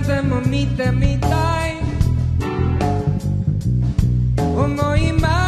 będę me. mi daj O moim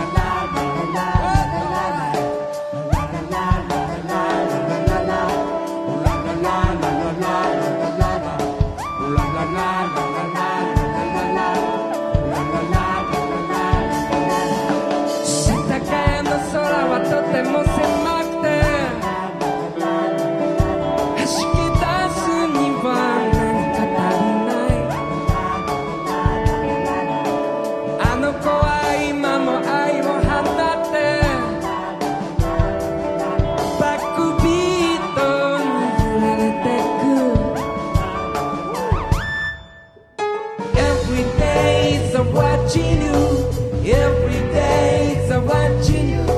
watching you every day. I'm watching you.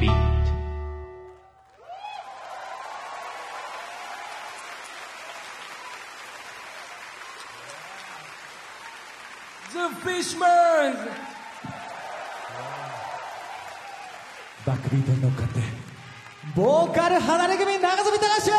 beat. The Fishman! バックビートに乗っかって、ボーカル離れ組長住隆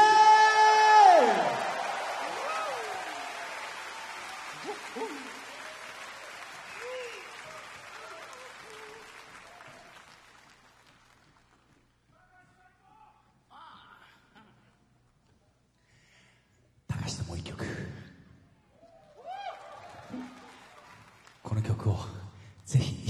曲をぜひ